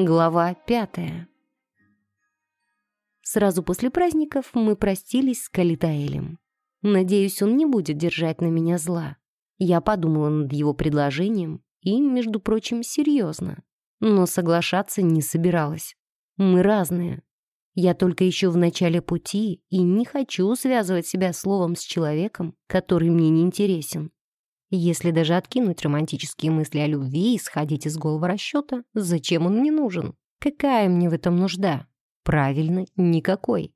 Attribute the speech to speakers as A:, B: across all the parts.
A: Глава пятая. Сразу после праздников мы простились с Калитаэлем. Надеюсь, он не будет держать на меня зла. Я подумала над его предложением и, между прочим, серьезно. Но соглашаться не собиралась. Мы разные. Я только еще в начале пути и не хочу связывать себя словом с человеком, который мне не интересен. Если даже откинуть романтические мысли о любви и сходить из голого расчета, зачем он мне нужен? Какая мне в этом нужда? Правильно, никакой.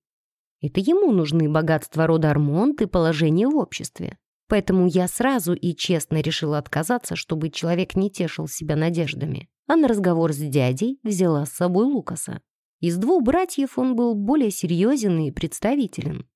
A: Это ему нужны богатства рода Армонт и положение в обществе. Поэтому я сразу и честно решила отказаться, чтобы человек не тешил себя надеждами. А на разговор с дядей взяла с собой Лукаса. Из двух братьев он был более серьезен и представителен.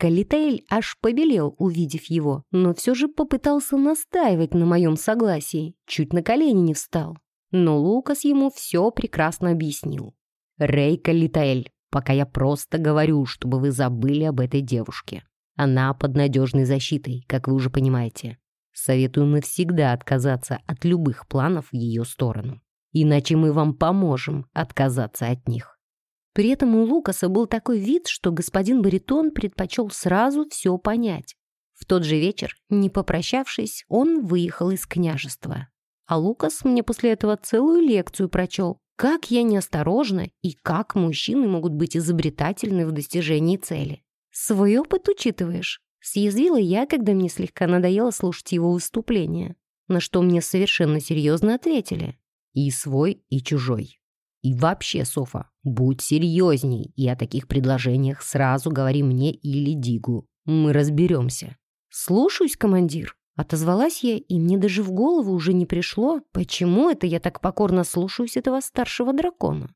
A: Калитейль аж побелел, увидев его, но все же попытался настаивать на моем согласии, чуть на колени не встал. Но Лукас ему все прекрасно объяснил. «Рей Калитейль, пока я просто говорю, чтобы вы забыли об этой девушке. Она под надежной защитой, как вы уже понимаете. Советую навсегда отказаться от любых планов в ее сторону. Иначе мы вам поможем отказаться от них. При этом у Лукаса был такой вид, что господин Баритон предпочел сразу все понять. В тот же вечер, не попрощавшись, он выехал из княжества. А Лукас мне после этого целую лекцию прочел, как я неосторожна и как мужчины могут быть изобретательны в достижении цели. «Свой опыт учитываешь?» Съязвила я, когда мне слегка надоело слушать его выступление, на что мне совершенно серьезно ответили. «И свой, и чужой». И вообще, Софа, будь серьезней, и о таких предложениях сразу говори мне или Дигу. Мы разберемся. Слушаюсь, командир. Отозвалась я, и мне даже в голову уже не пришло, почему это я так покорно слушаюсь этого старшего дракона.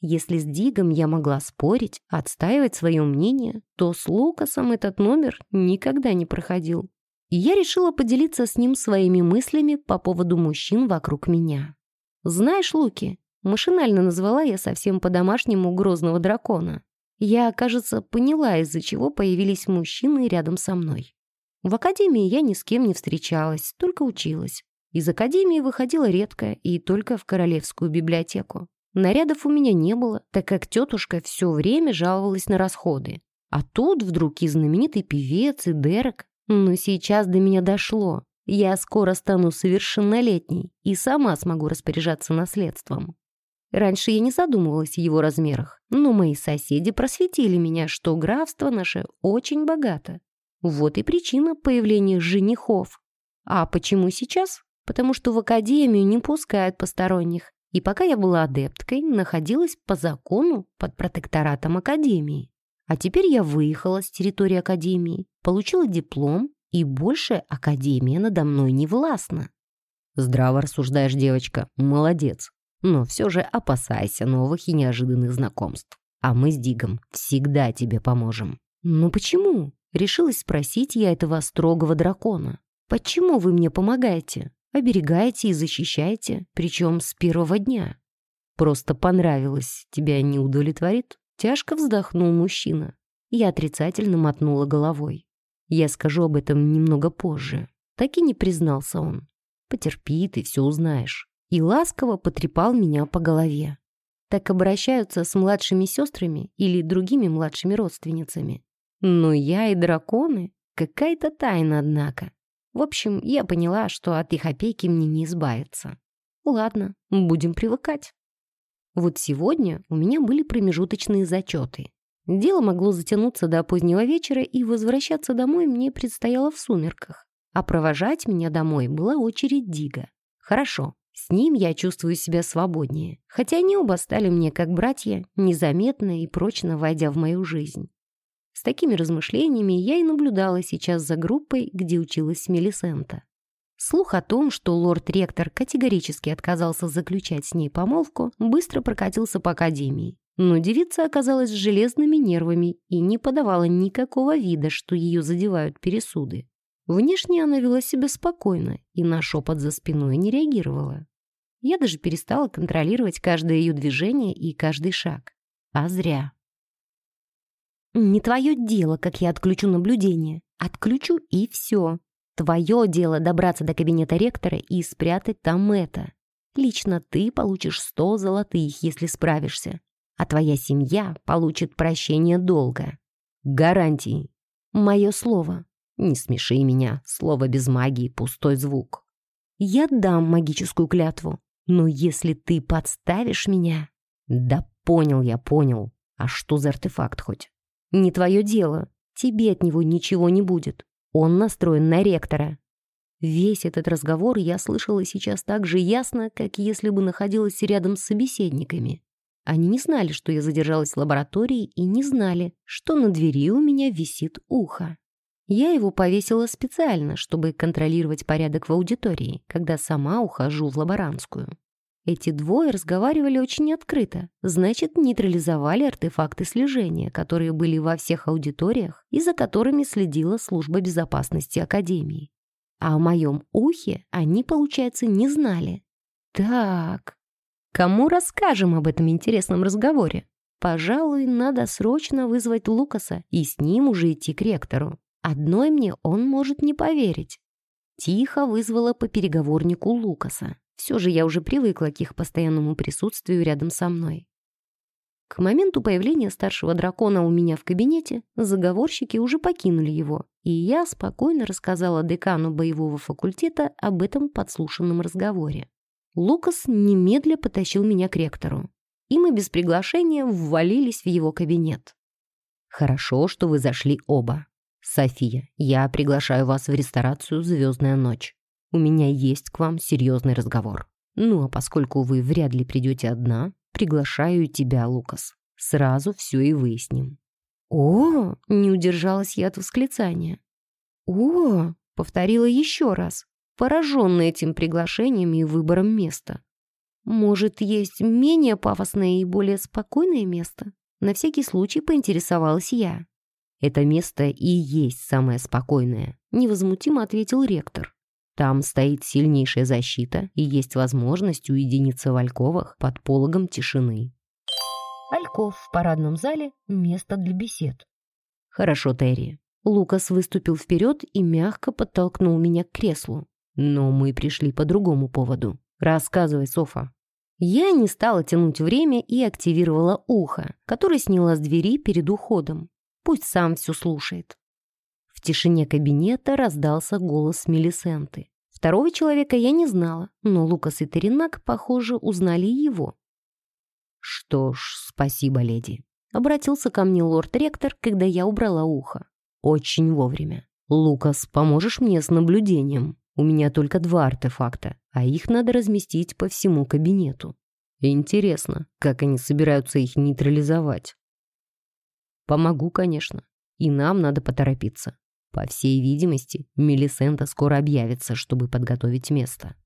A: Если с Дигом я могла спорить, отстаивать свое мнение, то с Лукасом этот номер никогда не проходил. И я решила поделиться с ним своими мыслями по поводу мужчин вокруг меня. «Знаешь, Луки, Машинально назвала я совсем по-домашнему грозного дракона. Я, кажется, поняла, из-за чего появились мужчины рядом со мной. В академии я ни с кем не встречалась, только училась. Из академии выходила редко и только в королевскую библиотеку. Нарядов у меня не было, так как тетушка все время жаловалась на расходы. А тут вдруг и знаменитый певец, и Дерек. Но сейчас до меня дошло. Я скоро стану совершеннолетней и сама смогу распоряжаться наследством. Раньше я не задумывалась о его размерах, но мои соседи просветили меня, что графство наше очень богато. Вот и причина появления женихов. А почему сейчас? Потому что в академию не пускают посторонних. И пока я была адепткой, находилась по закону под протекторатом академии. А теперь я выехала с территории академии, получила диплом, и больше академия надо мной не властна. Здраво рассуждаешь, девочка, молодец. Но все же опасайся новых и неожиданных знакомств. А мы с Дигом всегда тебе поможем». «Ну почему?» — решилась спросить я этого строгого дракона. «Почему вы мне помогаете? Оберегаете и защищаете, причем с первого дня?» «Просто понравилось. Тебя не удовлетворит?» Тяжко вздохнул мужчина. Я отрицательно мотнула головой. «Я скажу об этом немного позже». Так и не признался он. «Потерпи, ты все узнаешь» и ласково потрепал меня по голове. Так обращаются с младшими сестрами или другими младшими родственницами. Но я и драконы — какая-то тайна, однако. В общем, я поняла, что от их опеки мне не избавиться. Ладно, будем привыкать. Вот сегодня у меня были промежуточные зачеты. Дело могло затянуться до позднего вечера, и возвращаться домой мне предстояло в сумерках. А провожать меня домой была очередь Дига. Хорошо, с ним я чувствую себя свободнее, хотя они оба стали мне как братья, незаметно и прочно войдя в мою жизнь. С такими размышлениями я и наблюдала сейчас за группой, где училась Мелисента. Слух о том, что лорд-ректор категорически отказался заключать с ней помолвку, быстро прокатился по академии. Но девица оказалась с железными нервами и не подавала никакого вида, что ее задевают пересуды. Внешне она вела себя спокойно и на шепот за спиной не реагировала. Я даже перестала контролировать каждое ее движение и каждый шаг. А зря. «Не твое дело, как я отключу наблюдение. Отключу и все. Твое дело добраться до кабинета ректора и спрятать там это. Лично ты получишь сто золотых, если справишься. А твоя семья получит прощение долга. Гарантии. Мое слово. Не смеши меня. Слово без магии — пустой звук. Я дам магическую клятву. Но если ты подставишь меня... Да понял я, понял. А что за артефакт хоть? Не твое дело. Тебе от него ничего не будет. Он настроен на ректора. Весь этот разговор я слышала сейчас так же ясно, как если бы находилась рядом с собеседниками. Они не знали, что я задержалась в лаборатории, и не знали, что на двери у меня висит ухо. Я его повесила специально, чтобы контролировать порядок в аудитории, когда сама ухожу в лаборантскую. Эти двое разговаривали очень открыто, значит, нейтрализовали артефакты слежения, которые были во всех аудиториях и за которыми следила служба безопасности Академии. А о моем ухе они, получается, не знали. Так, кому расскажем об этом интересном разговоре? Пожалуй, надо срочно вызвать Лукаса и с ним уже идти к ректору. Одной мне он может не поверить. Тихо вызвала по переговорнику Лукаса. Все же я уже привыкла к их постоянному присутствию рядом со мной. К моменту появления старшего дракона у меня в кабинете заговорщики уже покинули его, и я спокойно рассказала декану боевого факультета об этом подслушанном разговоре. Лукас немедля потащил меня к ректору, и мы без приглашения ввалились в его кабинет. «Хорошо, что вы зашли оба. София, я приглашаю вас в ресторацию «Звездная ночь». У меня есть к вам серьезный разговор. Ну а поскольку вы вряд ли придете одна, Приглашаю тебя, Лукас. Сразу все и выясним». «О!» — не удержалась я от восклицания. «О!» — повторила еще раз, пораженная этим приглашением и выбором места. «Может, есть менее пафосное и более спокойное место?» На всякий случай поинтересовалась я. «Это место и есть самое спокойное», — невозмутимо ответил ректор. Там стоит сильнейшая защита и есть возможность уединиться в альковах под пологом тишины. Альков в парадном зале — место для бесед. Хорошо, Терри. Лукас выступил вперед и мягко подтолкнул меня к креслу. Но мы пришли по другому поводу. Рассказывай, Софа. Я не стала тянуть время и активировала ухо, которое сняла с двери перед уходом. Пусть сам все слушает. В тишине кабинета раздался голос Мелисенты. Второго человека я не знала, но Лукас и Теренак, похоже, узнали его. «Что ж, спасибо, леди», — обратился ко мне лорд-ректор, когда я убрала ухо. «Очень вовремя. Лукас, поможешь мне с наблюдением? У меня только два артефакта, а их надо разместить по всему кабинету. Интересно, как они собираются их нейтрализовать?» «Помогу, конечно. И нам надо поторопиться. По всей видимости, Мелисента скоро объявится, чтобы подготовить место.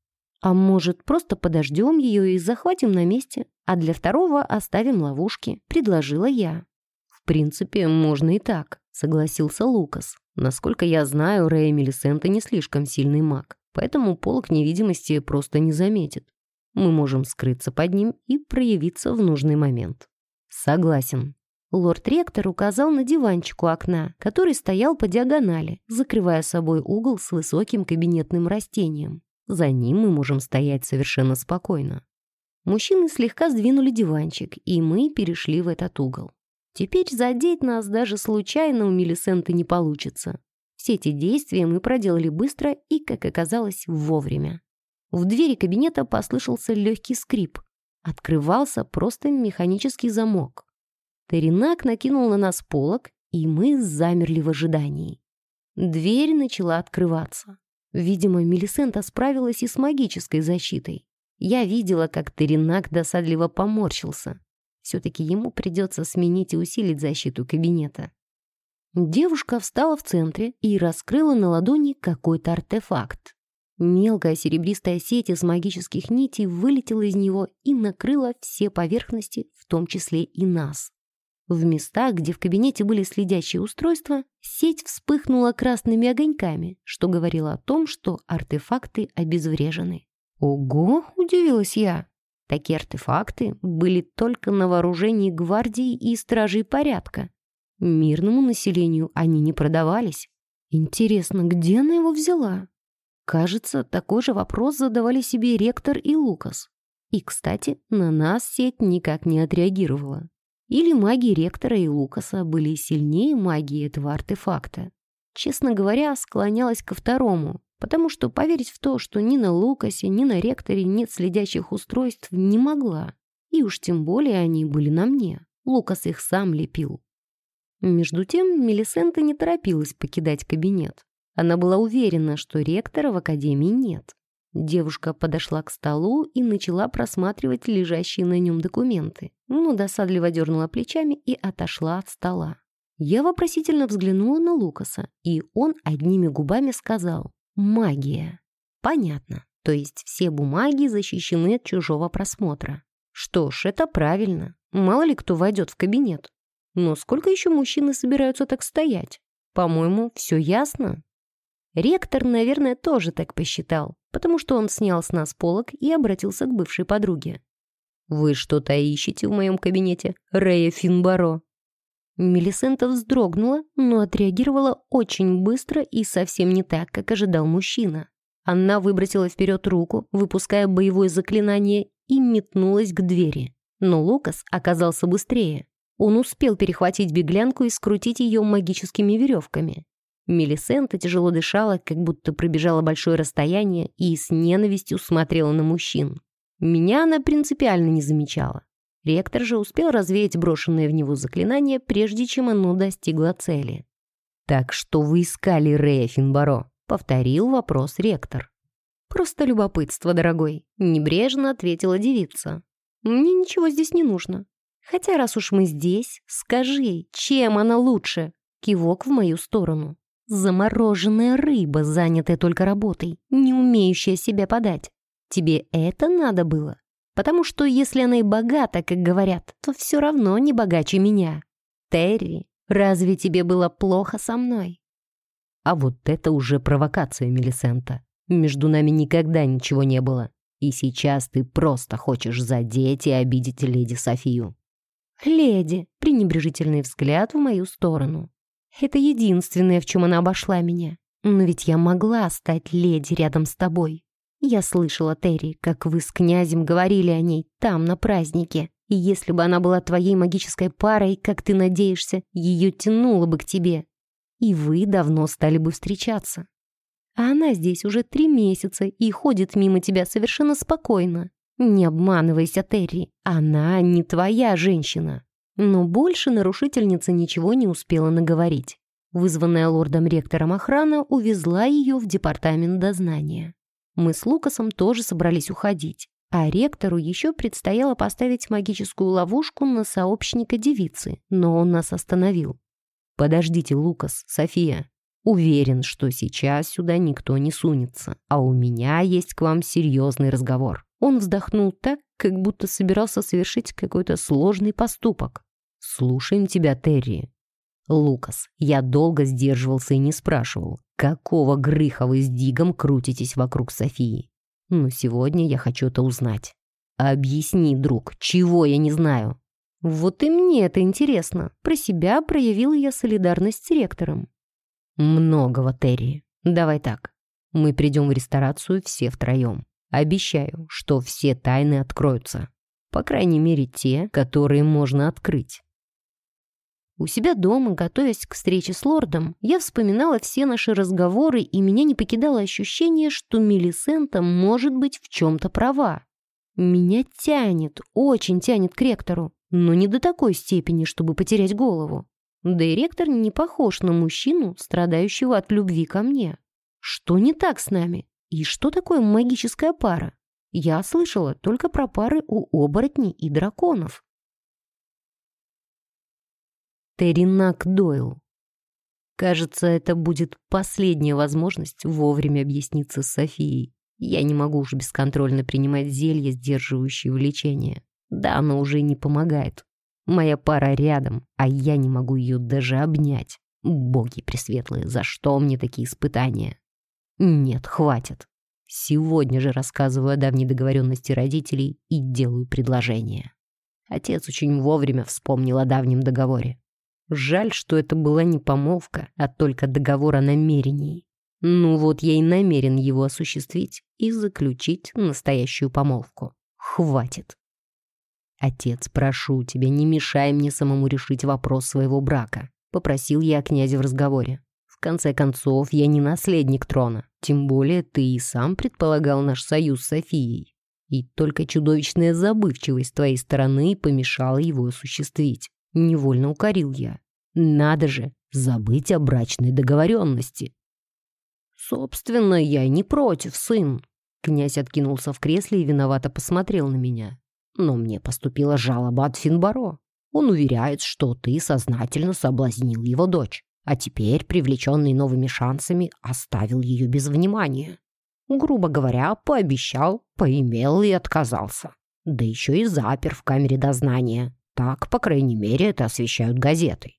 A: А может, просто подождем ее и захватим на месте, а для второго оставим ловушки, предложила я. В принципе, можно и так, согласился Лукас. Насколько я знаю, Рэя Мелисента не слишком сильный маг, поэтому полок невидимости просто не заметит. Мы можем скрыться под ним и проявиться в нужный момент. Согласен, Лорд-ректор указал на диванчик у окна, который стоял по диагонали, закрывая собой угол с высоким кабинетным растением. За ним мы можем стоять совершенно спокойно. Мужчины слегка сдвинули диванчик, и мы перешли в этот угол. Теперь задеть нас даже случайно у Мелисенты не получится. Все эти действия мы проделали быстро и, как оказалось, вовремя. В двери кабинета послышался легкий скрип. Открывался просто механический замок. Теренак накинул на нас полог, и мы замерли в ожидании. Дверь начала открываться. Видимо, Мелисента справилась и с магической защитой. Я видела, как Теренак досадливо поморщился. Все-таки ему придется сменить и усилить защиту кабинета. Девушка встала в центре и раскрыла на ладони какой-то артефакт. Мелкая серебристая сеть из магических нитей вылетела из него и накрыла все поверхности, в том числе и нас. В местах, где в кабинете были следящие устройства, сеть вспыхнула красными огоньками, что говорило о том, что артефакты обезврежены. «Ого!» — удивилась я. Такие артефакты были только на вооружении гвардии и стражей порядка. Мирному населению они не продавались. Интересно, где она его взяла? Кажется, такой же вопрос задавали себе ректор и Лукас. И, кстати, на нас сеть никак не отреагировала. Или маги ректора и Лукаса были сильнее магии этого артефакта. Честно говоря, склонялась ко второму, потому что поверить в то, что ни на Лукасе, ни на ректоре нет следящих устройств, не могла. И уж тем более они были на мне. Лукас их сам лепил. Между тем, Мелисента не торопилась покидать кабинет. Она была уверена, что ректора в академии нет. Девушка подошла к столу и начала просматривать лежащие на нем документы, но досадливо дернула плечами и отошла от стола. Я вопросительно взглянула на Лукаса, и он одними губами сказал «Магия». Понятно, то есть все бумаги защищены от чужого просмотра. Что ж, это правильно. Мало ли кто войдет в кабинет. Но сколько еще мужчины собираются так стоять? По-моему, все ясно. Ректор, наверное, тоже так посчитал, потому что он снял с нас полок и обратился к бывшей подруге. «Вы что-то ищете в моем кабинете, Рея Финбаро?» Мелисента вздрогнула, но отреагировала очень быстро и совсем не так, как ожидал мужчина. Она выбросила вперед руку, выпуская боевое заклинание, и метнулась к двери. Но Лукас оказался быстрее. Он успел перехватить беглянку и скрутить ее магическими веревками. Мелисента тяжело дышала, как будто пробежала большое расстояние и с ненавистью смотрела на мужчин. Меня она принципиально не замечала. Ректор же успел развеять брошенное в него заклинание, прежде чем оно достигло цели. «Так что вы искали Рея Финбаро?» — повторил вопрос ректор. «Просто любопытство, дорогой», — небрежно ответила девица. «Мне ничего здесь не нужно. Хотя раз уж мы здесь, скажи, чем она лучше?» Кивок в мою сторону. Замороженная рыба, занятая только работой, не умеющая себя подать. Тебе это надо было? Потому что если она и богата, как говорят, то все равно не богаче меня. Терри, разве тебе было плохо со мной? А вот это уже провокация, Мелисента. Между нами никогда ничего не было. И сейчас ты просто хочешь задеть и обидеть леди Софию. Леди, пренебрежительный взгляд в мою сторону. Это единственное, в чем она обошла меня. Но ведь я могла стать леди рядом с тобой. Я слышала, Терри, как вы с князем говорили о ней там, на празднике. И если бы она была твоей магической парой, как ты надеешься, ее тянуло бы к тебе. И вы давно стали бы встречаться. А она здесь уже три месяца и ходит мимо тебя совершенно спокойно. Не обманывайся, Терри, она не твоя женщина. Но больше нарушительница ничего не успела наговорить. Вызванная лордом-ректором охрана увезла ее в департамент дознания. Мы с Лукасом тоже собрались уходить, а ректору еще предстояло поставить магическую ловушку на сообщника девицы, но он нас остановил. «Подождите, Лукас, София. Уверен, что сейчас сюда никто не сунется, а у меня есть к вам серьезный разговор». Он вздохнул так, как будто собирался совершить какой-то сложный поступок. «Слушаем тебя, Терри». «Лукас, я долго сдерживался и не спрашивал, какого грыха вы с Дигом крутитесь вокруг Софии. Но сегодня я хочу это узнать. Объясни, друг, чего я не знаю?» «Вот и мне это интересно. Про себя проявила я солидарность с ректором». «Многого, Терри. Давай так. Мы придем в ресторацию все втроем. Обещаю, что все тайны откроются. По крайней мере, те, которые можно открыть. У себя дома, готовясь к встрече с лордом, я вспоминала все наши разговоры, и меня не покидало ощущение, что Мелисента может быть в чем-то права. Меня тянет, очень тянет к ректору, но не до такой степени, чтобы потерять голову. Да и ректор не похож на мужчину, страдающего от любви ко мне. Что не так с нами? И что такое магическая пара? Я слышала только про пары у оборотней и драконов. Теринак Дойл. Кажется, это будет последняя возможность вовремя объясниться с Софией. Я не могу уж бесконтрольно принимать зелье, сдерживающее влечение. Да, оно уже не помогает. Моя пара рядом, а я не могу ее даже обнять. Боги пресветлые, за что мне такие испытания? Нет, хватит. Сегодня же рассказываю о давней договоренности родителей и делаю предложение. Отец очень вовремя вспомнил о давнем договоре. Жаль, что это была не помолвка, а только договор о намерении. Ну вот я и намерен его осуществить и заключить настоящую помолвку. Хватит. Отец, прошу тебя, не мешай мне самому решить вопрос своего брака. Попросил я князя в разговоре. Конце концов, я не наследник трона. Тем более ты и сам предполагал наш союз с Софией. И только чудовищная забывчивость твоей стороны помешала его осуществить. Невольно укорил я. Надо же, забыть о брачной договоренности. Собственно, я не против, сын. Князь откинулся в кресле и виновато посмотрел на меня. Но мне поступила жалоба от Финбаро. Он уверяет, что ты сознательно соблазнил его дочь, а теперь, привлеченный новыми шансами, оставил ее без внимания. Грубо говоря, пообещал, поимел и отказался. Да еще и запер в камере дознания. Так, по крайней мере, это освещают газеты.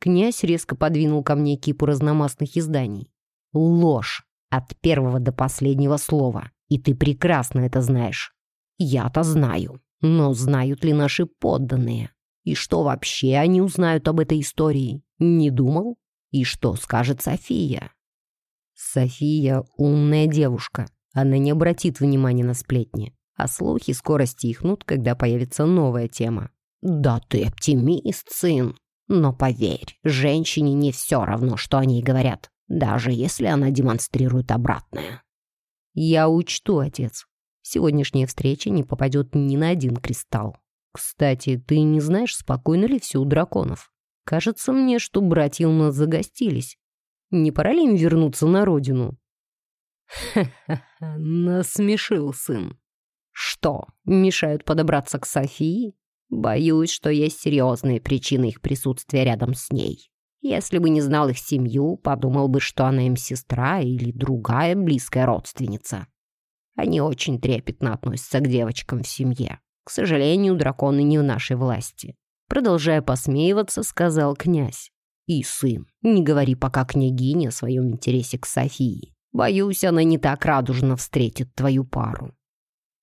A: Князь резко подвинул ко мне кипу разномастных изданий. Ложь. От первого до последнего слова. И ты прекрасно это знаешь. Я-то знаю. Но знают ли наши подданные? И что вообще они узнают об этой истории? Не думал? И что скажет София? София — умная девушка. Она не обратит внимания на сплетни. А слухи скоро стихнут, когда появится новая тема. «Да ты оптимист, сын. Но поверь, женщине не все равно, что о ней говорят, даже если она демонстрирует обратное». «Я учту, отец. Сегодняшняя встреча не попадет ни на один кристалл. Кстати, ты не знаешь, спокойно ли все у драконов? Кажется мне, что братья у нас загостились. Не пора ли им вернуться на родину? Ха-ха-ха, насмешил сын. Что, мешают подобраться к Софии? Боюсь, что есть серьезные причины их присутствия рядом с ней. Если бы не знал их семью, подумал бы, что она им сестра или другая близкая родственница. Они очень трепетно относятся к девочкам в семье. К сожалению, драконы не в нашей власти. Продолжая посмеиваться, сказал князь. И сын, не говори пока княгине о своем интересе к Софии. Боюсь, она не так радужно встретит твою пару.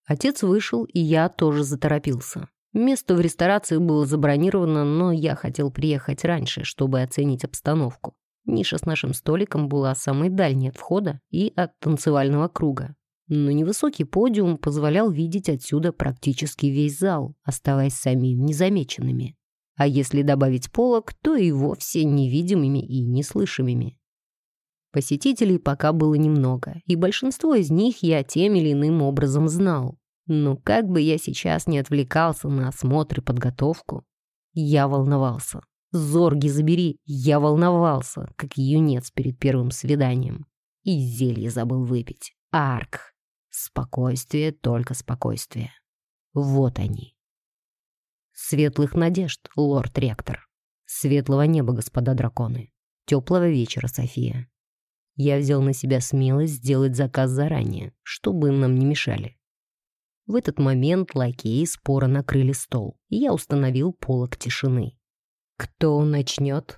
A: Отец вышел, и я тоже заторопился. Место в ресторации было забронировано, но я хотел приехать раньше, чтобы оценить обстановку. Ниша с нашим столиком была самой дальней от входа и от танцевального круга но невысокий подиум позволял видеть отсюда практически весь зал, оставаясь самим незамеченными. А если добавить полок, то и вовсе невидимыми и неслышимыми. Посетителей пока было немного, и большинство из них я тем или иным образом знал. Но как бы я сейчас не отвлекался на осмотр и подготовку, я волновался. Зорги забери, я волновался, как юнец перед первым свиданием. И зелье забыл выпить. Арк. Спокойствие, только спокойствие. Вот они. Светлых надежд, лорд-ректор. Светлого неба, господа драконы. Теплого вечера, София. Я взял на себя смелость сделать заказ заранее, чтобы нам не мешали. В этот момент лакеи споро накрыли стол, и я установил полок тишины. Кто начнет?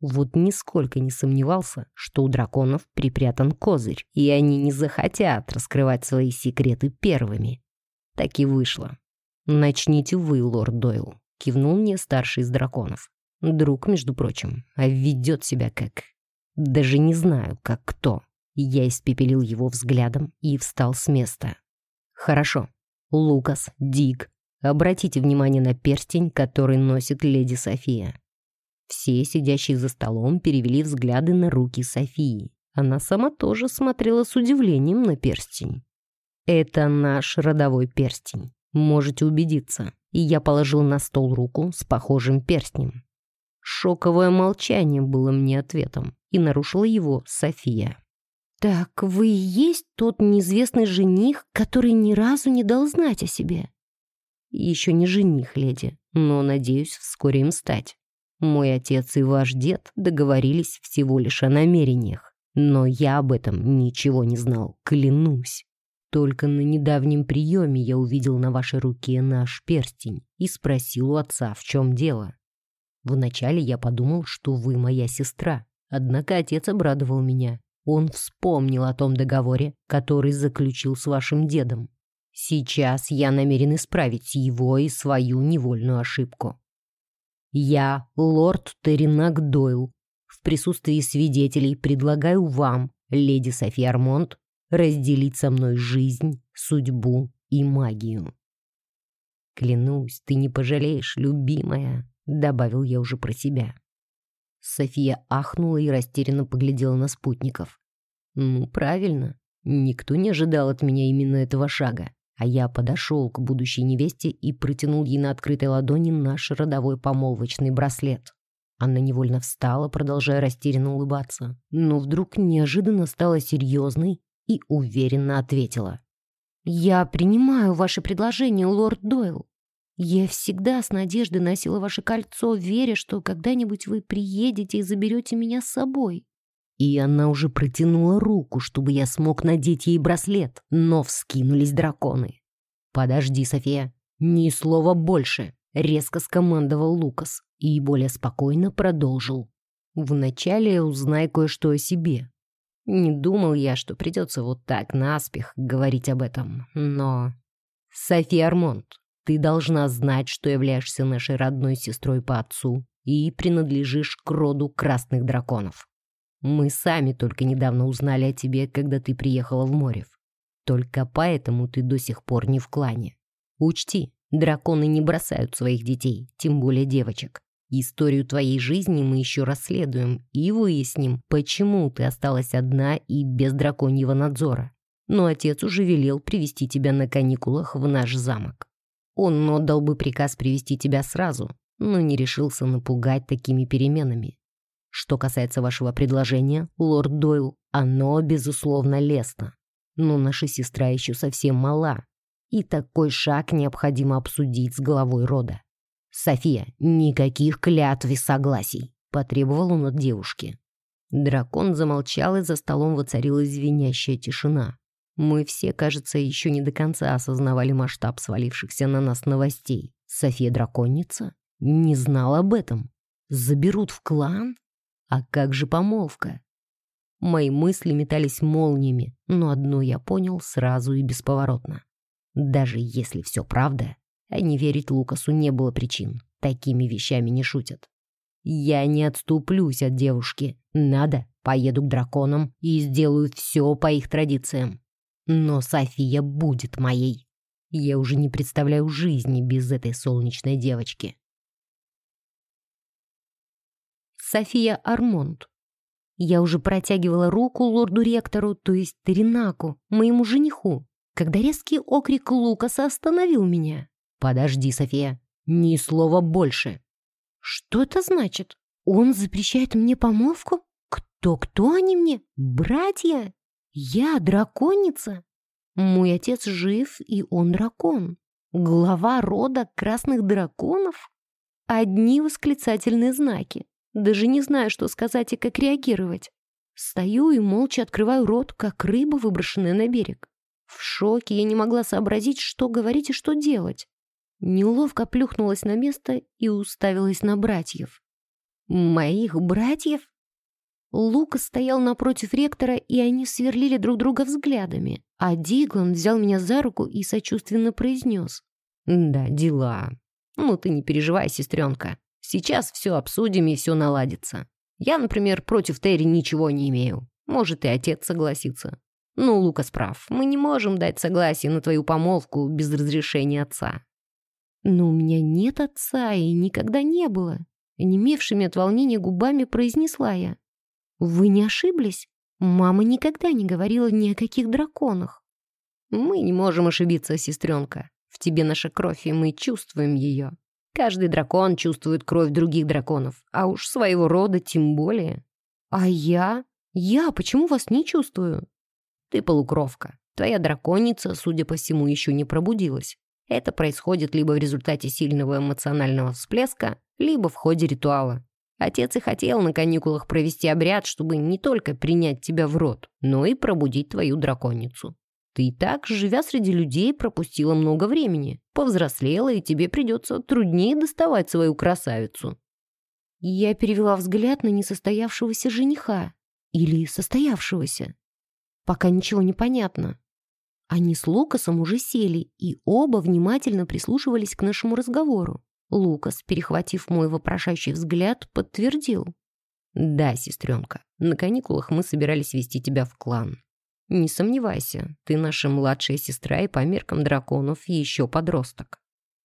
A: Вот нисколько не сомневался, что у драконов припрятан козырь, и они не захотят раскрывать свои секреты первыми. Так и вышло. «Начните вы, лорд Дойл», — кивнул мне старший из драконов. Друг, между прочим, а ведет себя как... Даже не знаю, как кто. Я испепелил его взглядом и встал с места. «Хорошо. Лукас, Дик, обратите внимание на перстень, который носит леди София. Все, сидящие за столом, перевели взгляды на руки Софии. Она сама тоже смотрела с удивлением на перстень. «Это наш родовой перстень. Можете убедиться». И я положил на стол руку с похожим перстнем. Шоковое молчание было мне ответом, и нарушила его София. «Так вы и есть тот неизвестный жених, который ни разу не дал знать о себе?» «Еще не жених, леди, но, надеюсь, вскоре им стать. Мой отец и ваш дед договорились всего лишь о намерениях. Но я об этом ничего не знал, клянусь. Только на недавнем приеме я увидел на вашей руке наш перстень и спросил у отца, в чем дело. Вначале я подумал, что вы моя сестра, однако отец обрадовал меня. Он вспомнил о том договоре, который заключил с вашим дедом. Сейчас я намерен исправить его и свою невольную ошибку. Я, лорд Терринак Дойл, в присутствии свидетелей предлагаю вам, леди София Армонт, разделить со мной жизнь, судьбу и магию. Клянусь, ты не пожалеешь, любимая, добавил я уже про себя. София ахнула и растерянно поглядела на спутников. Ну, правильно. Никто не ожидал от меня именно этого шага. А я подошел к будущей невесте и протянул ей на открытой ладони наш родовой помолвочный браслет. Она невольно встала, продолжая растерянно улыбаться. Но вдруг неожиданно стала серьезной и уверенно ответила. «Я принимаю ваше предложение, лорд Дойл. Я всегда с надеждой носила ваше кольцо, веря, что когда-нибудь вы приедете и заберете меня с собой. И она уже протянула руку, чтобы я смог надеть ей браслет, но вскинулись драконы. «Подожди, София, ни слова больше», — резко скомандовал Лукас и более спокойно продолжил. «Вначале узнай кое-что о себе. Не думал я, что придется вот так наспех говорить об этом, но...» «София Армонт, ты должна знать, что являешься нашей родной сестрой по отцу и принадлежишь к роду красных драконов. Мы сами только недавно узнали о тебе, когда ты приехала в Морев. Только поэтому ты до сих пор не в клане. Учти, драконы не бросают своих детей, тем более девочек. Историю твоей жизни мы еще расследуем и выясним, почему ты осталась одна и без драконьего надзора. Но отец уже велел привести тебя на каникулах в наш замок. Он отдал бы приказ привести тебя сразу, но не решился напугать такими переменами. Что касается вашего предложения, лорд Дойл, оно, безусловно, лестно. Но наша сестра еще совсем мала, и такой шаг необходимо обсудить с главой рода. «София, никаких клятв и согласий», — потребовал он от девушки. Дракон замолчал, и за столом воцарилась звенящая тишина. Мы все, кажется, еще не до конца осознавали масштаб свалившихся на нас новостей. София Драконница? Не знал об этом. Заберут в клан? А как же помолвка? Мои мысли метались молниями, но одно я понял сразу и бесповоротно. Даже если все правда, а не верить Лукасу не было причин. Такими вещами не шутят. Я не отступлюсь от девушки. Надо, поеду к драконам и сделаю все по их традициям. Но София будет моей. Я уже не представляю жизни без этой солнечной девочки. София Армонт. Я уже протягивала руку лорду-ректору, то есть Теринаку, моему жениху, когда резкий окрик Лукаса остановил меня. «Подожди, София, ни слова больше!» «Что это значит? Он запрещает мне помолвку? Кто-кто они мне? Братья?» «Я драконица? Мой отец жив, и он дракон. Глава рода красных драконов?» Одни восклицательные знаки. Даже не знаю, что сказать и как реагировать. Стою и молча открываю рот, как рыба, выброшенная на берег. В шоке я не могла сообразить, что говорить и что делать. Неловко плюхнулась на место и уставилась на братьев. «Моих братьев?» Лука стоял напротив ректора, и они сверлили друг друга взглядами. А Диглан взял меня за руку и сочувственно произнес. «Да, дела. Ну, ты не переживай, сестренка. Сейчас все обсудим и все наладится. Я, например, против Терри ничего не имею. Может, и отец согласится. Ну, Лукас прав. Мы не можем дать согласие на твою помолвку без разрешения отца». «Но у меня нет отца и никогда не было», — немевшими от волнения губами произнесла я. «Вы не ошиблись? Мама никогда не говорила ни о каких драконах». «Мы не можем ошибиться, сестренка. В тебе наша кровь, и мы чувствуем ее. Каждый дракон чувствует кровь других драконов, а уж своего рода тем более». «А я? Я почему вас не чувствую?» «Ты полукровка. Твоя драконица, судя по всему, еще не пробудилась. Это происходит либо в результате сильного эмоционального всплеска, либо в ходе ритуала. Отец и хотел на каникулах провести обряд, чтобы не только принять тебя в рот, но и пробудить твою драконицу. Ты и так, живя среди людей, пропустила много времени, повзрослела, и тебе придется труднее доставать свою красавицу. Я перевела взгляд на несостоявшегося жениха. Или состоявшегося. Пока ничего не понятно. Они с Лукасом уже сели, и оба внимательно прислушивались к нашему разговору. Лукас, перехватив мой вопрошающий взгляд, подтвердил. «Да, сестренка, на каникулах мы собирались вести тебя в клан. Не сомневайся, ты наша младшая сестра и по меркам драконов еще подросток».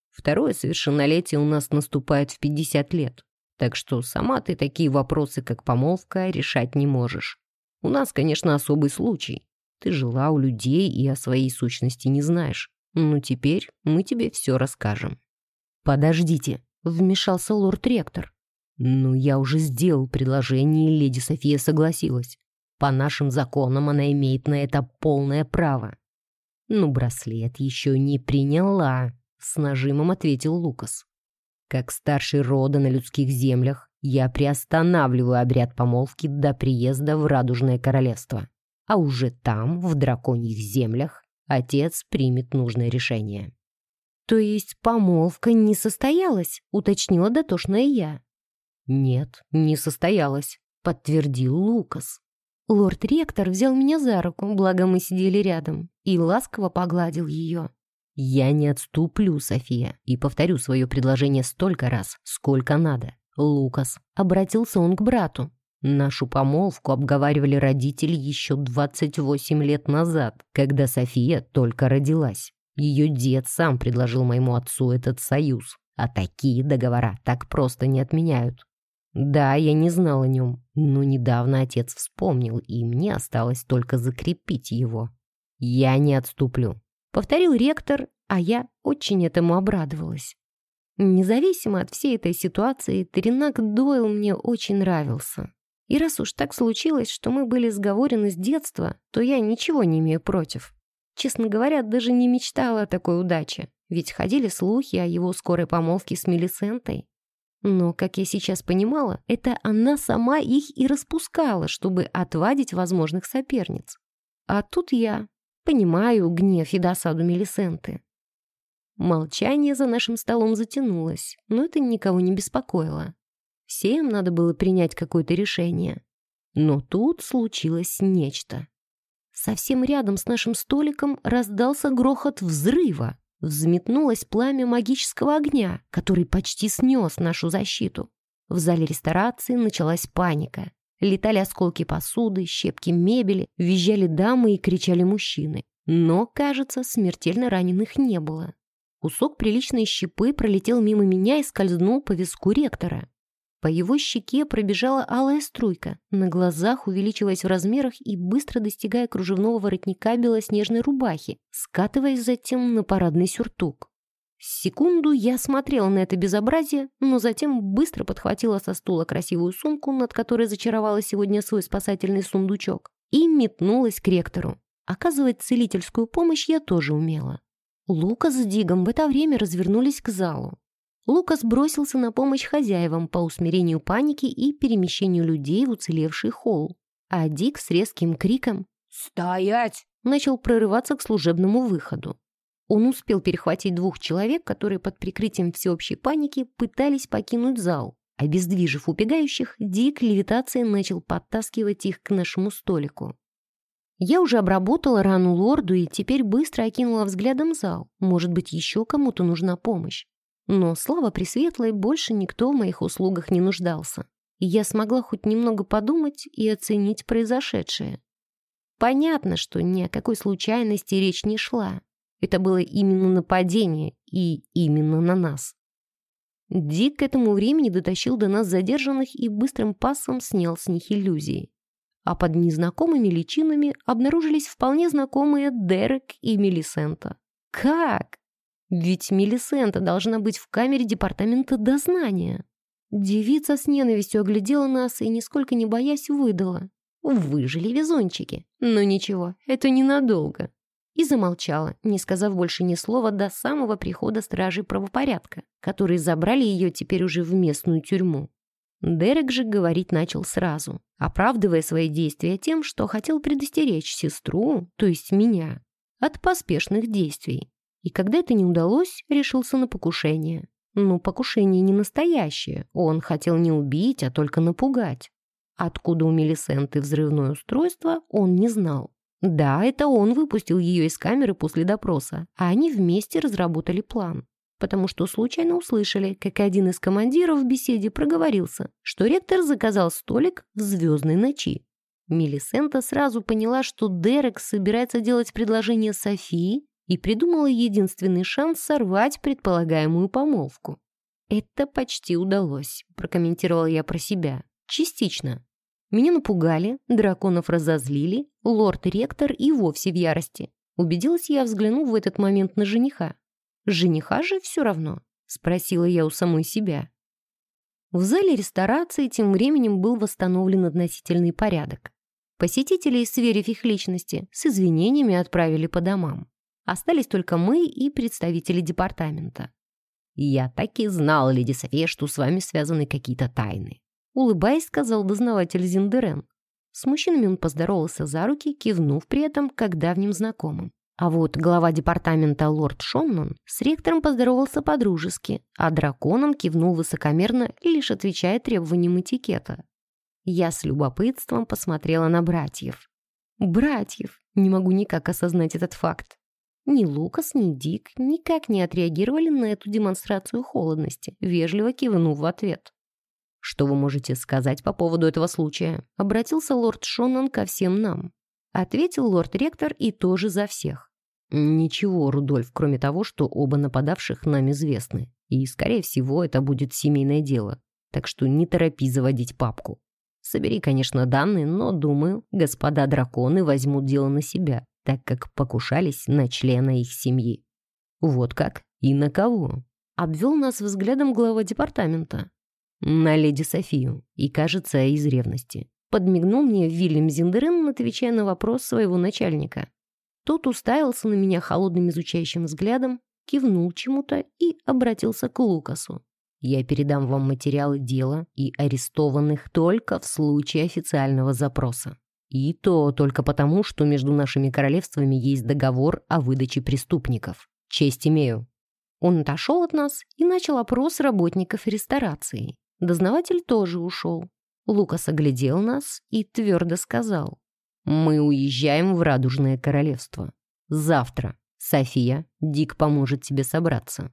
A: Второе совершеннолетие у нас наступает в 50 лет. Так что сама ты такие вопросы, как помолвка, решать не можешь. У нас, конечно, особый случай. Ты жила у людей и о своей сущности не знаешь. Но теперь мы тебе все расскажем». «Подождите», — вмешался лорд-ректор. «Ну, я уже сделал предложение, и леди София согласилась. По нашим законам она имеет на это полное право». «Ну, браслет еще не приняла», — с нажимом ответил Лукас. «Как старший рода на людских землях, я приостанавливаю обряд помолвки до приезда в Радужное Королевство. А уже там, в драконьих землях, отец примет нужное решение».
B: «То есть помолвка не состоялась?» — уточнила дотошная я.
A: «Нет, не состоялась», — подтвердил Лукас.
B: Лорд-ректор взял меня за руку, благо мы сидели рядом, и ласково погладил ее.
A: «Я не отступлю, София, и повторю свое предложение столько раз, сколько надо. Лукас», — обратился он к брату. «Нашу помолвку обговаривали родители еще 28 лет назад, когда София только родилась. Ее дед сам предложил моему отцу этот союз, а такие договора так просто не отменяют. Да, я не знал о нем, но недавно отец вспомнил, и мне осталось только закрепить его. Я не отступлю.
B: Повторил ректор, а я очень этому обрадовалась. Независимо от всей этой ситуации, Теренак Дойл мне очень нравился. И раз уж так случилось, что мы были сговорены с детства, то я ничего не имею против. Честно говоря, даже не мечтала о такой удаче, ведь ходили слухи о его скорой помолвке с Мелисентой. Но, как я сейчас понимала, это она сама их и распускала, чтобы отвадить возможных соперниц. А тут я понимаю гнев и досаду Мелисенты. Молчание за нашим столом затянулось, но это никого не беспокоило. Всем надо было принять какое-то решение. Но тут случилось нечто. Совсем рядом с нашим столиком раздался грохот взрыва. Взметнулось пламя магического огня, который почти снес нашу защиту. В зале ресторации началась паника. Летали осколки посуды, щепки мебели, визжали дамы и кричали мужчины. Но, кажется, смертельно раненых не было. Кусок приличной щепы пролетел мимо меня и скользнул по виску ректора. По его щеке пробежала алая струйка, на глазах увеличиваясь в размерах и быстро достигая кружевного воротника белоснежной рубахи, скатываясь затем на парадный сюртук. Секунду я смотрела на это безобразие, но затем быстро подхватила со стула красивую сумку, над которой зачаровала сегодня свой спасательный сундучок, и метнулась к ректору. Оказывать целительскую помощь я тоже умела. Лука с Дигом в это время развернулись к залу. Лукас бросился на помощь хозяевам по усмирению паники и перемещению людей в уцелевший холл. А Дик с резким криком
C: «Стоять!»
B: начал прорываться к служебному выходу. Он успел перехватить двух человек, которые под прикрытием всеобщей паники пытались покинуть зал. Обездвижив убегающих, Дик левитацией начал подтаскивать их к нашему столику. Я уже обработала рану лорду и теперь быстро окинула взглядом зал. Может быть, еще кому-то нужна помощь. Но, слава Пресветлой, больше никто в моих услугах не нуждался. И я смогла хоть немного подумать и оценить произошедшее. Понятно, что ни о какой случайности речь не шла. Это было именно нападение, и именно на нас. Дик к этому времени дотащил до нас задержанных и быстрым пассом снял с них иллюзии. А под незнакомыми личинами обнаружились вполне знакомые Дерек и Мелисента. Как? Ведь Мелисента должна быть в камере департамента дознания. Девица с ненавистью оглядела нас и, нисколько не боясь, выдала. Выжили везунчики. Но ничего, это ненадолго. И замолчала, не сказав больше ни слова до самого прихода стражей правопорядка, которые забрали ее теперь уже в местную тюрьму. Дерек же говорить начал сразу, оправдывая свои действия тем, что хотел предостеречь сестру, то есть меня, от поспешных действий. И когда это не удалось, решился на покушение. Но покушение не настоящее. Он хотел не убить, а только напугать. Откуда у Мелисенты взрывное устройство, он не знал. Да, это он выпустил ее из камеры после допроса, а они вместе разработали план. Потому что случайно услышали, как один из командиров в беседе проговорился, что ректор заказал столик в звездной ночи. Мелисента сразу поняла, что Дерек собирается делать предложение Софии
A: и придумала единственный шанс сорвать предполагаемую помолвку. «Это почти удалось», — прокомментировала я про себя. «Частично. Меня напугали, драконов разозлили, лорд-ректор и вовсе в ярости. Убедилась я, взглянув в этот момент на жениха. Жениха же все равно, спросила я у самой себя. В зале ресторации тем временем был восстановлен относительный порядок. Посетителей, сверив их личности, с извинениями отправили по домам. Остались только мы и представители департамента. «Я так и знал, леди София, что с вами связаны какие-то тайны», улыбаясь, сказал дознаватель Зиндерен. С мужчинами он поздоровался за руки, кивнув при этом как давним знакомым. А вот глава департамента лорд Шоннон с ректором поздоровался по-дружески, а драконом кивнул высокомерно, лишь отвечая требованиям этикета. Я с любопытством посмотрела на братьев. Братьев! Не могу никак осознать этот факт. Ни Лукас, ни Дик никак не отреагировали на эту демонстрацию холодности, вежливо кивнув в ответ. «Что вы можете сказать по поводу этого случая?» Обратился лорд Шоннон ко всем нам. Ответил лорд-ректор и тоже за всех. «Ничего, Рудольф, кроме того, что оба нападавших нам известны. И, скорее всего, это будет семейное дело. Так что не торопи заводить папку. Собери, конечно, данные, но, думаю, господа драконы возьмут дело на себя, так как покушались на члена их семьи. Вот как? И на кого? Обвел нас взглядом глава департамента. На леди Софию. И, кажется, из ревности. Подмигнул мне Вильям Зиндерен, отвечая на вопрос своего начальника. Тот уставился на меня холодным изучающим взглядом, кивнул чему-то и обратился к Лукасу. Я передам вам материалы дела и арестованных только в случае официального запроса. И то только потому, что между нашими королевствами есть договор о выдаче преступников. Честь имею». Он отошел от нас и начал опрос работников ресторации. Дознаватель тоже ушел. Лукас оглядел нас и твердо сказал. «Мы уезжаем в Радужное Королевство. Завтра. София, Дик поможет тебе собраться.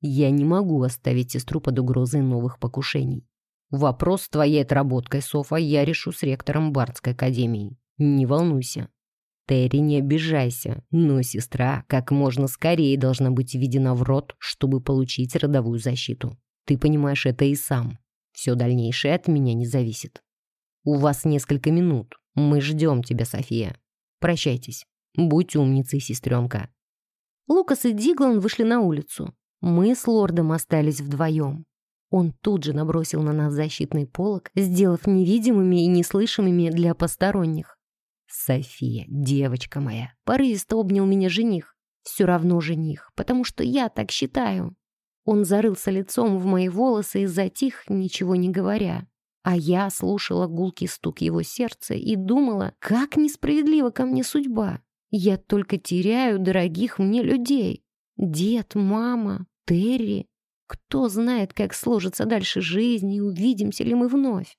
A: Я не могу оставить сестру под угрозой новых покушений. Вопрос с твоей отработкой, Софа, я решу с ректором Бардской академии. Не волнуйся. Терри, не обижайся, но сестра как можно скорее должна быть введена в рот, чтобы получить родовую защиту. Ты понимаешь это и сам. Все дальнейшее от меня не зависит. У вас несколько минут. Мы ждем тебя, София. Прощайтесь. Будь умницей, сестренка.
B: Лукас и Диглан вышли на улицу. Мы с лордом остались вдвоем. Он тут же набросил на нас защитный полог, сделав невидимыми и неслышимыми для посторонних.
A: «София, девочка моя!»
B: Порывисто обнял меня жених. Все равно жених, потому что я так считаю. Он зарылся лицом в мои волосы и затих, ничего не говоря. А я слушала гулкий стук его сердца и думала, как несправедлива ко мне судьба. Я только теряю дорогих мне людей. Дед, мама, Терри. Кто знает, как сложится дальше жизнь и увидимся ли мы вновь.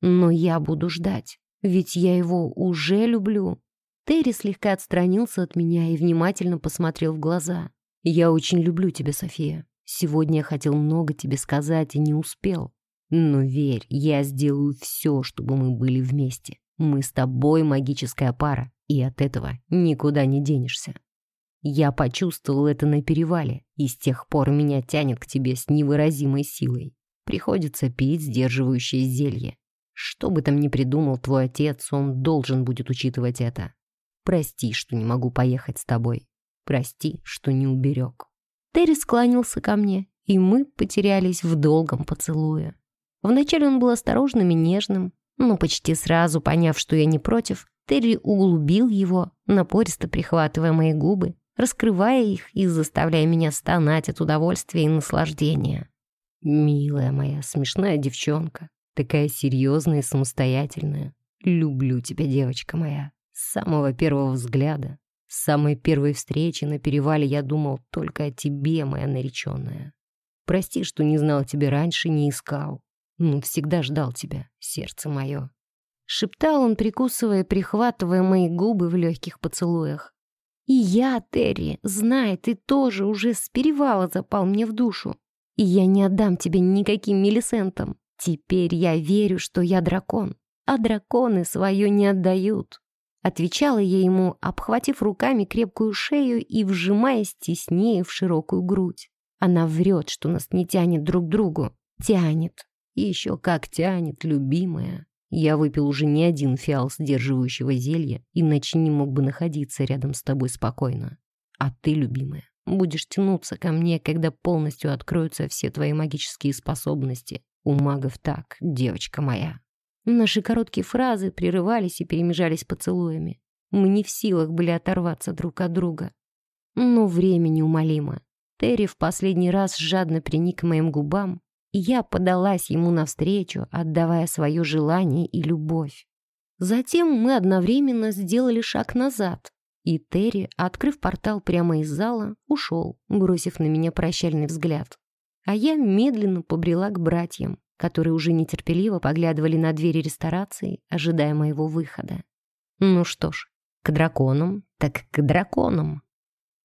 B: Но я буду ждать, ведь я его уже люблю. Терри слегка отстранился от меня и внимательно посмотрел в глаза. «Я очень люблю тебя, София. Сегодня я хотел много тебе сказать и не успел. Но верь, я сделаю все, чтобы мы были вместе. Мы с тобой магическая пара, и от этого никуда не денешься. Я почувствовал это на перевале, и с тех пор меня тянет к тебе с невыразимой силой. Приходится пить сдерживающее зелье. Что бы там ни придумал твой отец, он должен будет учитывать это. Прости, что не могу поехать с тобой. Прости, что не уберег. Терри склонился ко мне, и мы потерялись в долгом поцелуе. Вначале он был осторожным и нежным, но почти сразу, поняв, что я не против, Терри углубил его, напористо прихватывая мои губы, раскрывая их и заставляя меня стонать от удовольствия и наслаждения.
A: «Милая моя, смешная девчонка, такая серьезная и самостоятельная. Люблю тебя, девочка моя, с самого первого взгляда. С самой первой встречи на перевале я думал только о тебе, моя нареченная. Прости, что не знал тебя раньше, не искал. Но всегда ждал тебя, сердце мое».
B: Шептал он, прикусывая, прихватывая мои губы в легких поцелуях. И я, Терри, знай, ты тоже уже с перевала запал мне в душу. И я не отдам тебе никаким милисентам. Теперь я верю, что я дракон, а драконы свое не отдают. Отвечала я ему, обхватив руками крепкую шею и вжимаясь теснее в широкую грудь. Она врет, что нас не тянет друг к другу. Тянет. Еще как тянет, любимая. Я выпил уже не один фиал сдерживающего зелья, иначе не мог бы находиться рядом с тобой спокойно. А ты, любимая, будешь тянуться ко мне, когда полностью откроются все твои магические способности. У магов так, девочка моя. Наши короткие фразы прерывались и перемежались поцелуями. Мы не в силах были оторваться друг от друга. Но время неумолимо. Терри в последний раз жадно приник к моим губам, я подалась ему навстречу, отдавая свое желание и любовь. Затем мы одновременно сделали шаг назад, и Терри, открыв портал прямо из зала, ушел, бросив на меня прощальный взгляд. А я медленно побрела к братьям, которые уже нетерпеливо поглядывали на двери ресторации, ожидая моего выхода. Ну что ж, к драконам, так к драконам.